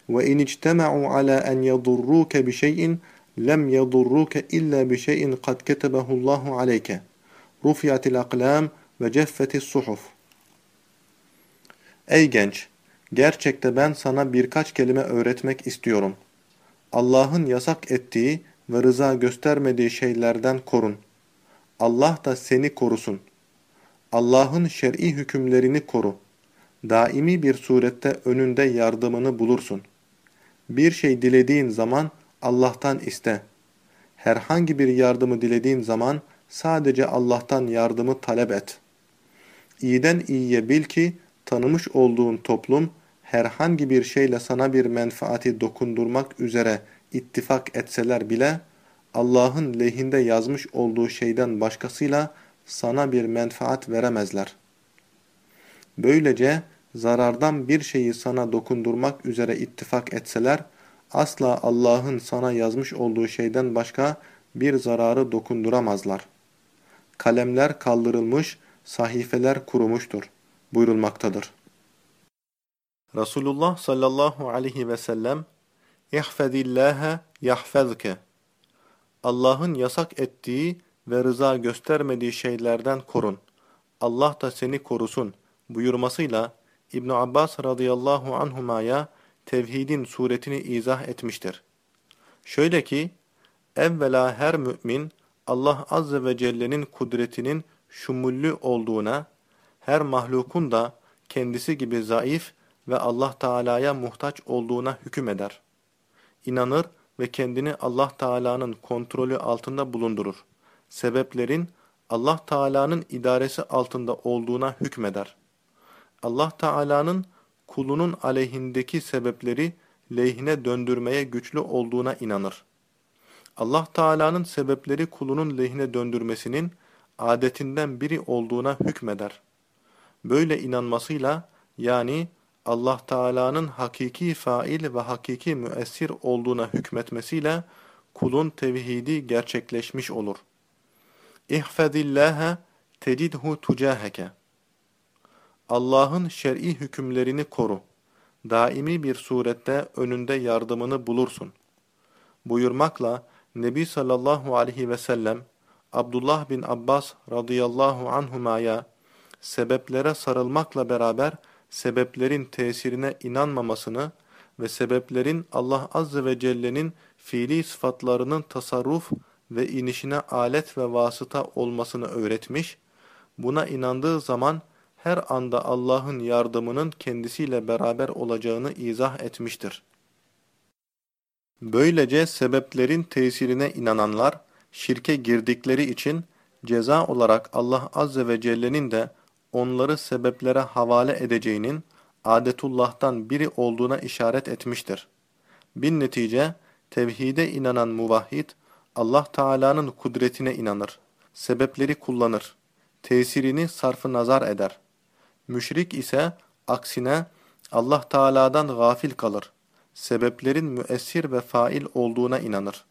وإن اجتمعوا على أن يضروك بشيء لم يضروك إلا بشيء قد كتبه الله عليك. رفعت الأقلام وجفت الصحف. أي جنش Gerçekte ben sana birkaç kelime öğretmek istiyorum. Allah'ın yasak ettiği ve rıza göstermediği şeylerden korun. Allah da seni korusun. Allah'ın şer'i hükümlerini koru. Daimi bir surette önünde yardımını bulursun. Bir şey dilediğin zaman Allah'tan iste. Herhangi bir yardımı dilediğin zaman sadece Allah'tan yardımı talep et. İyiden iyiye bil ki tanımış olduğun toplum herhangi bir şeyle sana bir menfaati dokundurmak üzere ittifak etseler bile Allah'ın lehinde yazmış olduğu şeyden başkasıyla sana bir menfaat veremezler. Böylece zarardan bir şeyi sana dokundurmak üzere ittifak etseler asla Allah'ın sana yazmış olduğu şeyden başka bir zararı dokunduramazlar. Kalemler kaldırılmış, sahifeler kurumuştur buyurulmaktadır. Resulullah sallallahu aleyhi ve sellem İhfezillâhe yahfezke Allah'ın yasak ettiği ve rıza göstermediği şeylerden korun. Allah da seni korusun buyurmasıyla İbn Abbas radıyallahu anhumaya tevhidin suretini izah etmiştir. Şöyle ki, evvela her mümin Allah azze ve celle'nin kudretinin şumullü olduğuna, her mahlukun da kendisi gibi zayıf ve Allah Teala'ya muhtaç olduğuna hüküm eder. İnanır ve kendini Allah Teala'nın kontrolü altında bulundurur. Sebeplerin Allah Teala'nın idaresi altında olduğuna hükmeder. Allah Teala'nın kulunun aleyhindeki sebepleri lehine döndürmeye güçlü olduğuna inanır. Allah Teala'nın sebepleri kulunun lehine döndürmesinin adetinden biri olduğuna hükmeder. Böyle inanmasıyla yani Allah Teala'nın hakiki fail ve hakiki müessir olduğuna hükmetmesiyle kulun tevhidi gerçekleşmiş olur. İhfezillâhe tecidhu tucaheke. Allah'ın şer'i hükümlerini koru. Daimi bir surette önünde yardımını bulursun. Buyurmakla Nebi sallallahu aleyhi ve sellem Abdullah bin Abbas radıyallahu anhumaya sebeplere sarılmakla beraber sebeplerin tesirine inanmamasını ve sebeplerin Allah azze ve celle'nin fiili sıfatlarının tasarruf ve inişine alet ve vasıta olmasını öğretmiş, buna inandığı zaman her anda Allah'ın yardımının kendisiyle beraber olacağını izah etmiştir. Böylece sebeplerin tesirine inananlar, şirke girdikleri için ceza olarak Allah Azze ve Celle'nin de onları sebeplere havale edeceğinin adetullah'tan biri olduğuna işaret etmiştir. Bin netice, tevhide inanan muvahhid, Allah Teala'nın kudretine inanır, sebepleri kullanır, tesirini sarfı nazar eder. Müşrik ise aksine Allah Teala'dan gafil kalır, sebeplerin müessir ve fail olduğuna inanır.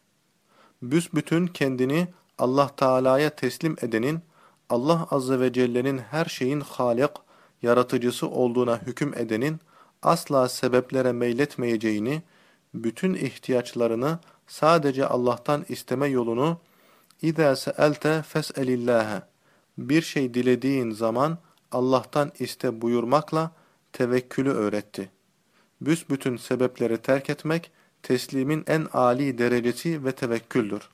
Büsbütün kendini Allah Teala'ya teslim edenin, Allah Azze ve Celle'nin her şeyin halik, yaratıcısı olduğuna hüküm edenin, asla sebeplere meyletmeyeceğini, bütün ihtiyaçlarını sadece Allah'tan isteme yolunu اِذَا سَأَلْتَ فَاسْأَلِ اللّٰهَ Bir şey dilediğin zaman Allah'tan iste buyurmakla tevekkülü öğretti. Büsbütün sebepleri terk etmek, teslimin en âli derecesi ve tevekküldür.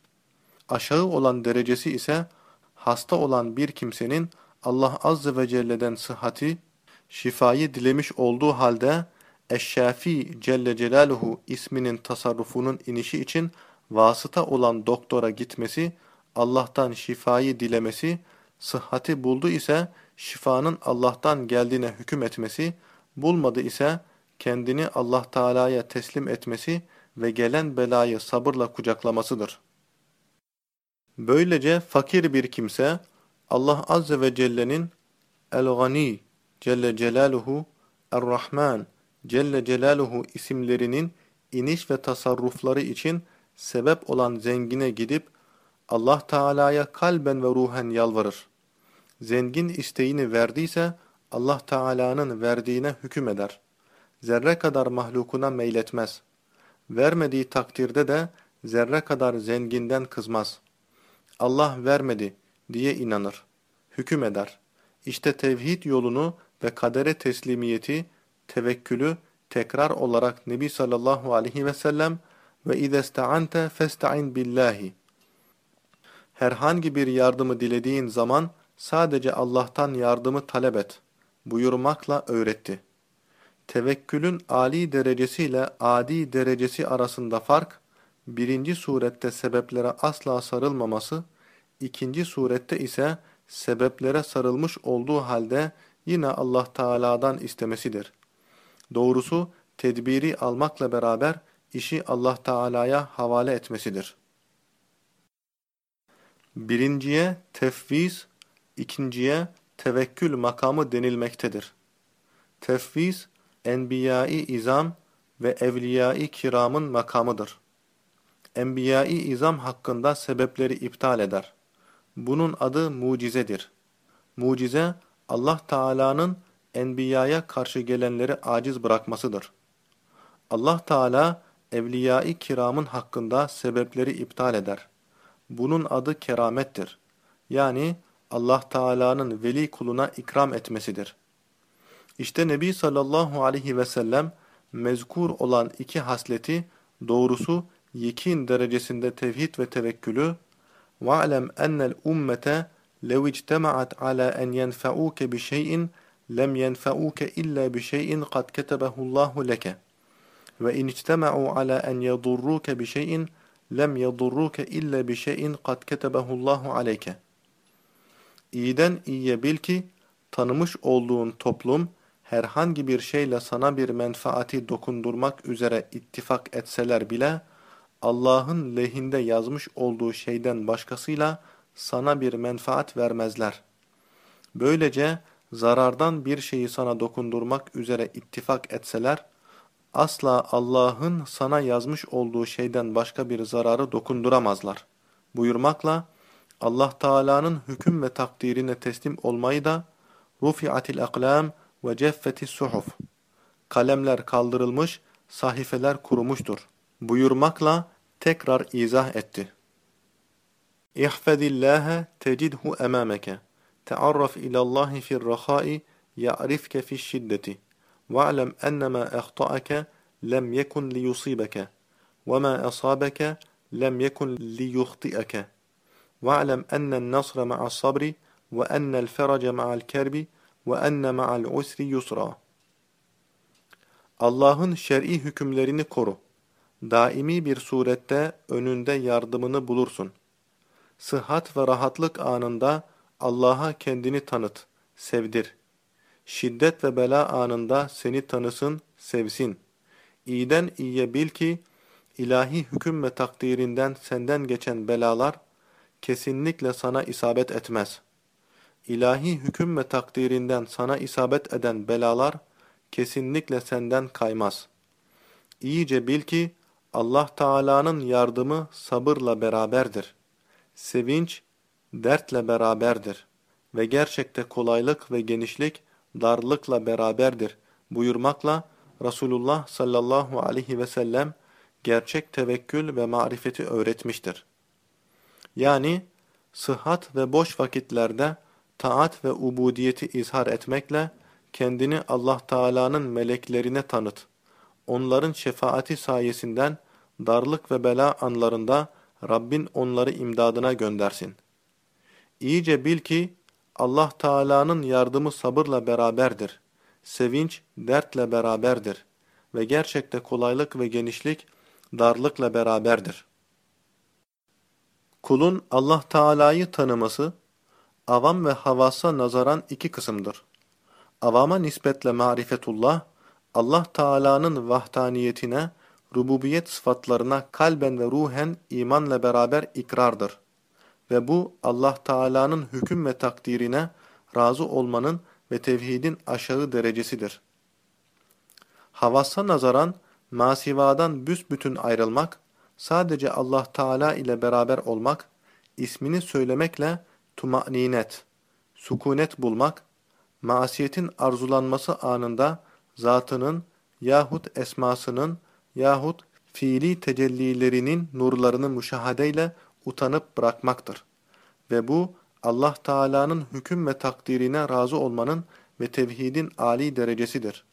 Aşağı olan derecesi ise, hasta olan bir kimsenin Allah Azze ve Celle'den sıhhati, şifayı dilemiş olduğu halde, Eşşafi Celle Celaluhu isminin tasarrufunun inişi için vasıta olan doktora gitmesi, Allah'tan şifayı dilemesi, sıhhati buldu ise şifanın Allah'tan geldiğine hüküm etmesi, bulmadı ise kendini Allah Teala'ya teslim etmesi ve gelen belayı sabırla kucaklamasıdır. Böylece fakir bir kimse Allah Azze ve Celle'nin El-Gani Celle Celaluhu Er-Rahman Celle Celaluhu isimlerinin iniş ve tasarrufları için sebep olan zengine gidip Allah Teala'ya kalben ve ruhen yalvarır. Zengin isteğini verdiyse Allah Teala'nın verdiğine hüküm eder. Zerre kadar mahlukuna meyletmez. Vermediği takdirde de zerre kadar zenginden kızmaz. Allah vermedi diye inanır. Hüküm eder. İşte tevhid yolunu ve kadere teslimiyeti tevekkülü tekrar olarak Nebi sallallahu aleyhi ve sellem ve idesta'ante festa'in billahi herhangi bir yardımı dilediğin zaman sadece Allah'tan yardımı talep et buyurmakla öğretti. Tevekkülün âli derecesiyle adi derecesi arasında fark, birinci surette sebeplere asla sarılmaması, ikinci surette ise sebeplere sarılmış olduğu halde yine Allah Teala'dan istemesidir. Doğrusu tedbiri almakla beraber işi Allah Teala'ya havale etmesidir. Birinciye tefviz, ikinciye tevekkül makamı denilmektedir. Tefviz, enbiyai izam ve evliyai kiramın makamıdır. Enbiyai izam hakkında sebepleri iptal eder. Bunun adı mucizedir. Mucize, Allah Teala'nın enbiyaya karşı gelenleri aciz bırakmasıdır. Allah Teala evliyai kiramın hakkında sebepleri iptal eder. Bunun adı keramettir. Yani Allah Teala'nın veli kuluna ikram etmesidir. İşte Nebi sallallahu aleyhi ve sellem mezkur olan iki hasleti doğrusu yekin derecesinde tevhid ve tevekkülü وَعْلَمْ أَنَّ الْأُمَّةَ لَوْ اجْتَمَعَتْ عَلَى أَنْ يَنْفَعُوكَ بِشَيْءٍ لم ينفعوك إلا بشيء قد كتبه الله لك وإن اجتمعوا على أن يضروك بشيء lem yadurruke illa bi şeyin kad ketebehu'llahu aleyke. İyiden iyiye bil ki tanımış olduğun toplum herhangi bir şeyle sana bir menfaati dokundurmak üzere ittifak etseler bile Allah'ın lehinde yazmış olduğu şeyden başkasıyla sana bir menfaat vermezler. Böylece zarardan bir şeyi sana dokundurmak üzere ittifak etseler, asla Allah'ın sana yazmış olduğu şeyden başka bir zararı dokunduramazlar. Buyurmakla, Allah Teala'nın hüküm ve takdirine teslim olmayı da rufi'atil aklam ve ceffetis suhuf kalemler kaldırılmış, sahifeler kurumuştur. Buyurmakla tekrar izah etti. İhfedillâhe tecidhu emâmeke. Tearraf ilallahi fi'r-rahâi ya'rifke fi'ş-şiddeti. Ve'lem ennemâ ehta'ake lem yekun liyusibeke. Lem yekun liyuhti'eke. Ve'lem ennen nasra ma'as sabri ve ennel ferace ma'al kerbi ve enne ma'al usri yusra. Allah'ın şer'i hükümlerini koru. Daimi bir surette önünde yardımını bulursun. Sıhhat ve rahatlık anında Allah'a kendini tanıt, sevdir. Şiddet ve bela anında seni tanısın, sevsin. İyiden iyiye bil ki, ilahi hüküm ve takdirinden senden geçen belalar, kesinlikle sana isabet etmez. İlahi hüküm ve takdirinden sana isabet eden belalar, kesinlikle senden kaymaz. İyice bil ki Allah Teala'nın yardımı sabırla beraberdir. Sevinç dertle beraberdir ve gerçekte kolaylık ve genişlik darlıkla beraberdir buyurmakla Resulullah sallallahu aleyhi ve sellem gerçek tevekkül ve marifeti öğretmiştir. Yani sıhhat ve boş vakitlerde taat ve ubudiyeti izhar etmekle kendini Allah Teala'nın meleklerine tanıt. Onların şefaati sayesinden darlık ve bela anlarında Rabbin onları imdadına göndersin. İyice bil ki Allah Teala'nın yardımı sabırla beraberdir. Sevinç dertle beraberdir ve gerçekte kolaylık ve genişlik darlıkla beraberdir. Kulun Allah Teala'yı tanıması avam ve havasa nazaran iki kısımdır. Avama nispetle marifetullah, Allah Teala'nın vahdaniyetine, rububiyet sıfatlarına kalben ve ruhen imanla beraber ikrardır. Ve bu Allah Teala'nın hüküm ve takdirine razı olmanın ve tevhidin aşağı derecesidir. Havassa nazaran masivadan büsbütün ayrılmak, sadece Allah Teala ile beraber olmak, ismini söylemekle tuma'ninet, sukunet bulmak, masiyetin arzulanması anında zatının yahut esmasının yahut fiili tecellilerinin nurlarını müşahadeyle utanıp bırakmaktır. Ve bu Allah Teala'nın hüküm ve takdirine razı olmanın ve tevhidin âli derecesidir.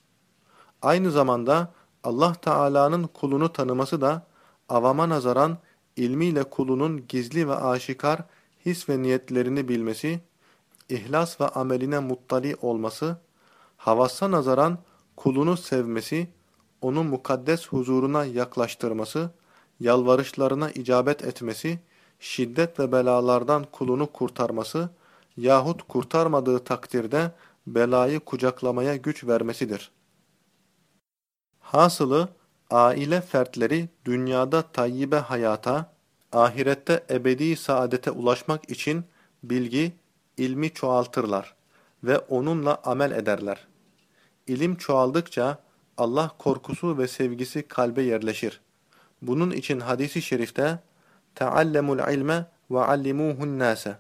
Aynı zamanda Allah Teala'nın kulunu tanıması da avama nazaran ilmiyle kulunun gizli ve aşikar his ve niyetlerini bilmesi, ihlas ve ameline muttali olması, havassa nazaran kulunu sevmesi, onu mukaddes huzuruna yaklaştırması, yalvarışlarına icabet etmesi, şiddet ve belalardan kulunu kurtarması yahut kurtarmadığı takdirde belayı kucaklamaya güç vermesidir. Hasılı, aile fertleri dünyada tayyibe hayata, ahirette ebedi saadete ulaşmak için bilgi, ilmi çoğaltırlar ve onunla amel ederler. İlim çoğaldıkça Allah korkusu ve sevgisi kalbe yerleşir. Bunun için hadisi şerifte "Teallemul ilme ve allimuhun nase.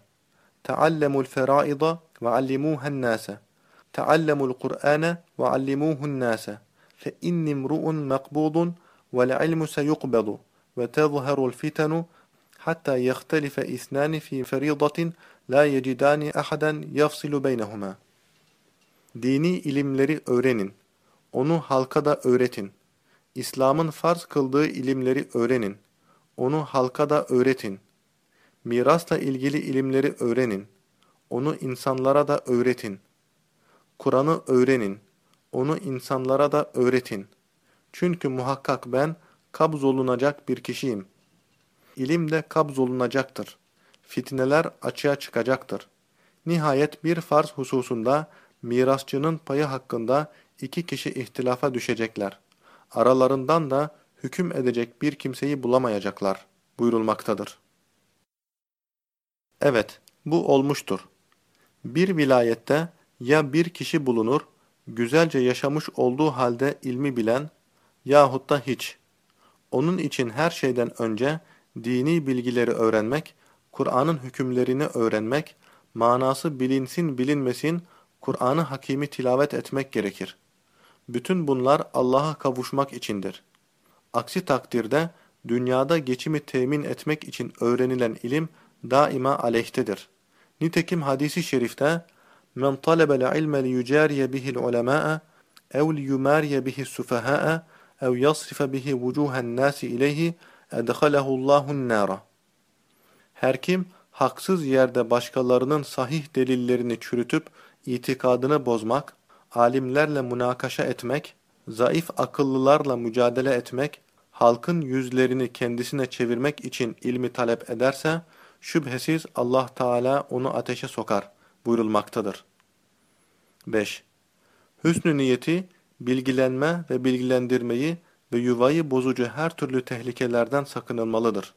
Teallemul feraida ve allimuhun nase. Teallemul Kur'ane ve allimuhun nase. Fe inni imru'un maqbudun vel ilmu seyuqbadu ve tezharul fitanu hatta yehtelife isnani fi feridatin la yecidani ahaden yafsilu beynehuma. Dini ilimleri öğrenin. Onu halka da öğretin. İslam'ın farz kıldığı ilimleri öğrenin. Onu halka da öğretin. Mirasla ilgili ilimleri öğrenin. Onu insanlara da öğretin. Kur'an'ı öğrenin. Onu insanlara da öğretin. Çünkü muhakkak ben kabzolunacak bir kişiyim. İlim de kabzolunacaktır. Fitneler açığa çıkacaktır. Nihayet bir farz hususunda mirasçının payı hakkında iki kişi ihtilafa düşecekler. Aralarından da hüküm edecek bir kimseyi bulamayacaklar buyurulmaktadır. Evet, bu olmuştur. Bir vilayette Ya bir kişi bulunur, güzelce yaşamış olduğu halde ilmi bilen, yahut da hiç. Onun için her şeyden önce dini bilgileri öğrenmek, Kur'an'ın hükümlerini öğrenmek, manası bilinsin bilinmesin, Kur'an-ı Hakimi tilavet etmek gerekir. Bütün bunlar Allah'a kavuşmak içindir. Aksi takdirde dünyada geçimi temin etmek için öğrenilen ilim daima aleyhtedir. Nitekim hadisi şerifte men talebel ilme liyucariye bihil ulemâ'a ev liyumariye bihis sufahâ'a ev yasrife bihi vucuhen nâsi ileyhi edhalehullahun nâra. Her kim haksız yerde başkalarının sahih delillerini çürütüp itikadını bozmak, alimlerle münakaşa etmek, zayıf akıllılarla mücadele etmek, halkın yüzlerini kendisine çevirmek için ilmi talep ederse, şüphesiz Allah Teala onu ateşe sokar buyurulmaktadır. 5. Hüsnü niyeti, bilgilenme ve bilgilendirmeyi ve yuvayı bozucu her türlü tehlikelerden sakınılmalıdır.